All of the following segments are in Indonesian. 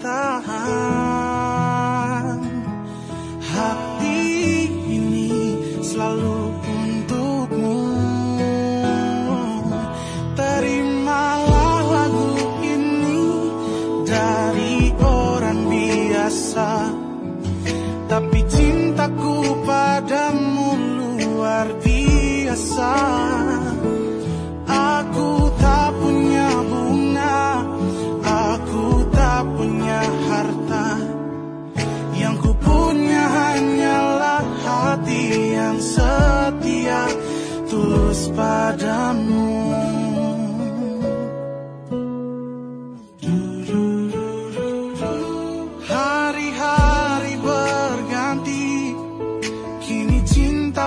大海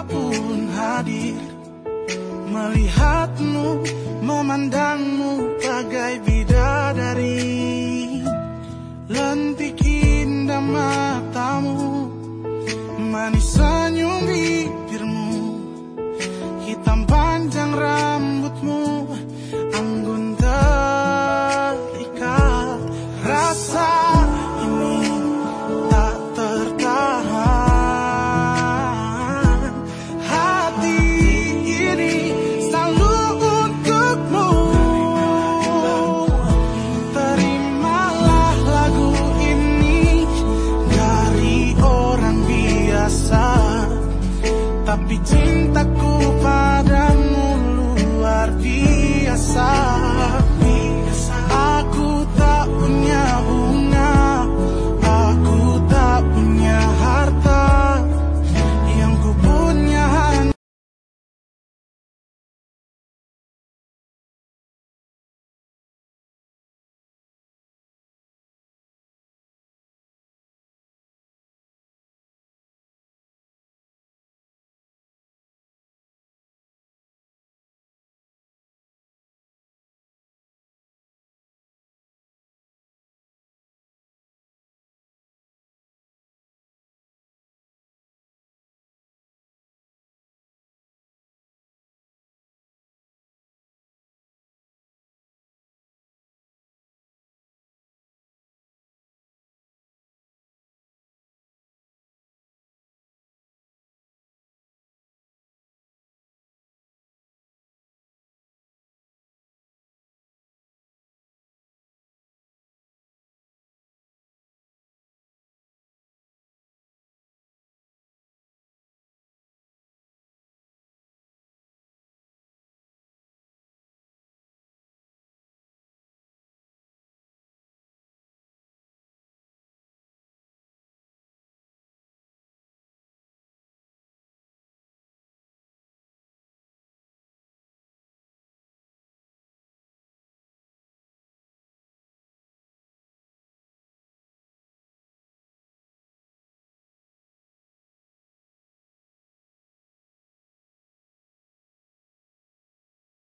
pun hadir Melihatmu, memandangmu bagai bidadari. Lentik indah matamu Manis senyum bibirmu Hitam panjang rambutmu